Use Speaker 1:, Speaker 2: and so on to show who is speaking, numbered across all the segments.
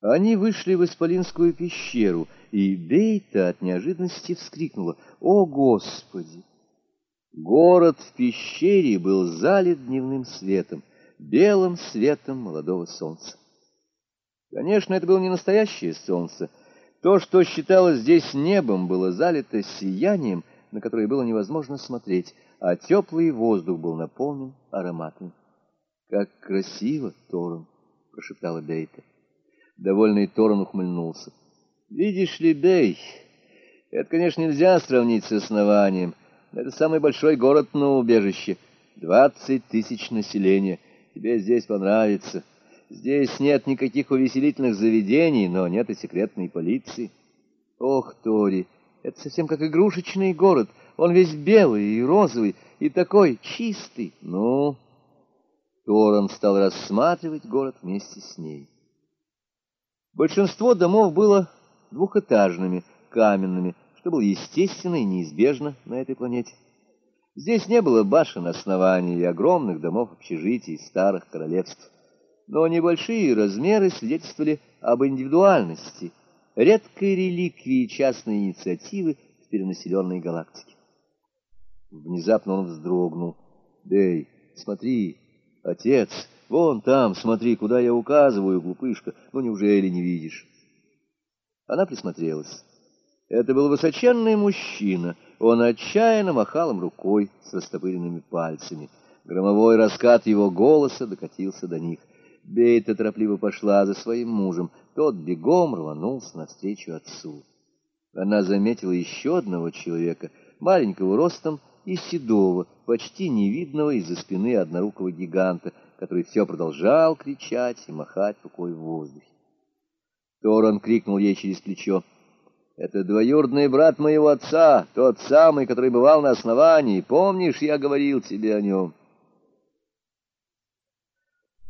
Speaker 1: Они вышли в Исполинскую пещеру, и Бейта от неожиданности вскрикнула «О, Господи!». Город в пещере был залит дневным светом, белым светом молодого солнца. Конечно, это было не настоящее солнце. То, что считалось здесь небом, было залито сиянием, на которое было невозможно смотреть, а теплый воздух был наполнен ароматом. «Как красиво, Торон!» — прошептала Бейта. Довольный Торон ухмыльнулся. «Видишь ли, Бей, это, конечно, нельзя сравнить с основанием. Это самый большой город на убежище. Двадцать тысяч населения. Тебе здесь понравится. Здесь нет никаких увеселительных заведений, но нет и секретной полиции. Ох, Тори, это совсем как игрушечный город. Он весь белый и розовый, и такой чистый. Ну, Торон стал рассматривать город вместе с ней. Большинство домов было двухэтажными, каменными, что было естественно и неизбежно на этой планете. Здесь не было башен оснований и огромных домов общежитий старых королевств, но небольшие размеры свидетельствовали об индивидуальности, редкой реликвии частной инициативы в перенаселенной галактике. Внезапно он вздрогнул. «Дэй, смотри, отец!» Вон там, смотри, куда я указываю, глупышка. Ну, неужели не видишь? Она присмотрелась. Это был высоченный мужчина. Он отчаянно махал им рукой с растопыренными пальцами. Громовой раскат его голоса докатился до них. Бейта торопливо пошла за своим мужем. Тот бегом рванулся навстречу отцу. Она заметила еще одного человека, маленького ростом и седого, почти невидного из-за спины однорукого гиганта, который все продолжал кричать и махать рукой в воздухе. Торон крикнул ей через плечо. «Это двоюродный брат моего отца, тот самый, который бывал на основании. Помнишь, я говорил тебе о нем?»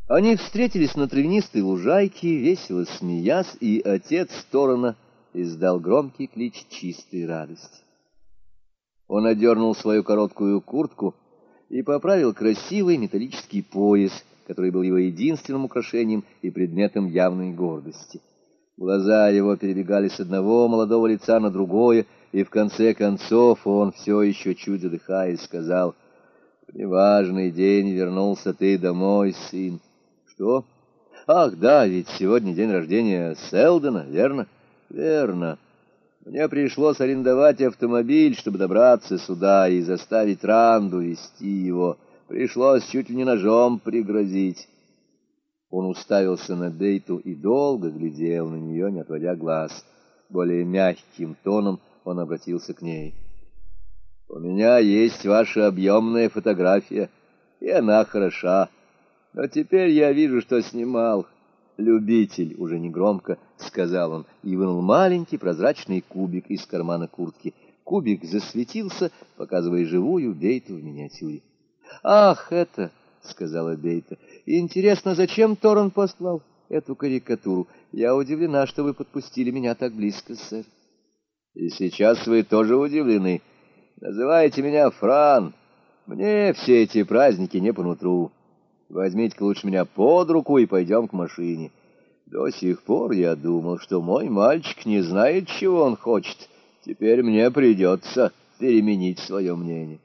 Speaker 1: Они встретились на травянистой лужайке, весело смеясь, и отец Торона издал громкий клич чистой радости. Он одернул свою короткую куртку и поправил красивый металлический пояс, который был его единственным украшением и предметом явной гордости. Глаза его перебегали с одного молодого лица на другое, и в конце концов он, все еще чуть задыхаясь, сказал, «Неважный день вернулся ты домой, сын». «Что? Ах, да, ведь сегодня день рождения Селдона, верно?» «Верно». Мне пришлось арендовать автомобиль, чтобы добраться сюда и заставить Ранду вести его. Пришлось чуть ли не ножом пригрозить. Он уставился на Дейту и долго глядел на нее, не отводя глаз. Более мягким тоном он обратился к ней. «У меня есть ваша объемная фотография, и она хороша. Но теперь я вижу, что снимал». «Любитель», — уже негромко сказал он, и вынул маленький прозрачный кубик из кармана куртки. Кубик засветился, показывая живую Бейту в миниатюре. «Ах, это!» — сказала Бейта. «Интересно, зачем Торрен послал эту карикатуру? Я удивлена, что вы подпустили меня так близко, сэр». «И сейчас вы тоже удивлены. Называете меня Фран. Мне все эти праздники не по нутру». Возьмите-ка лучше меня под руку и пойдем к машине. До сих пор я думал, что мой мальчик не знает, чего он хочет. Теперь мне придется переменить свое мнение.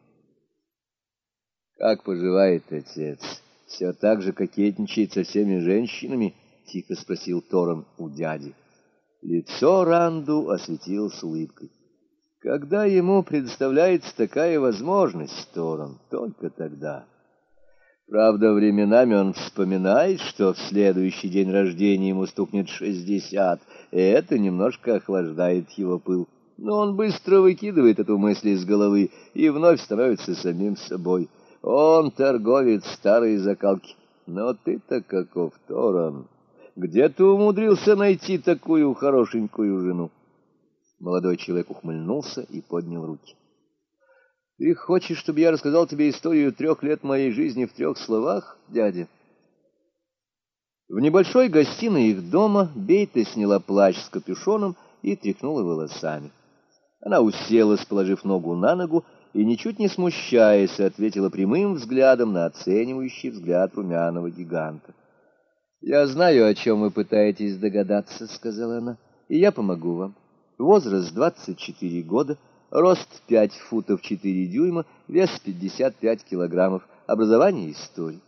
Speaker 1: Как поживает отец? Все так же кокетничает со всеми женщинами? Тихо спросил Торон у дяди. Лицо Ранду осветилось улыбкой. Когда ему предоставляется такая возможность, Торон, только тогда... Правда, временами он вспоминает, что в следующий день рождения ему стукнет шестьдесят, и это немножко охлаждает его пыл. Но он быстро выкидывает эту мысль из головы и вновь становится самим собой. Он торговец старой закалки. Но ты-то каков, Торан! Где ты умудрился найти такую хорошенькую жену? Молодой человек ухмыльнулся и поднял руки. Ты хочешь, чтобы я рассказал тебе историю трех лет моей жизни в трех словах, дядя? В небольшой гостиной их дома Бейта сняла плащ с капюшоном и тряхнула волосами. Она уселась, положив ногу на ногу, и, ничуть не смущаясь, ответила прямым взглядом на оценивающий взгляд румяного гиганта. «Я знаю, о чем вы пытаетесь догадаться», — сказала она, — «и я помогу вам. Возраст 24 года, рост 5 футов 4 дюйма, вес 55 килограммов, образование историк.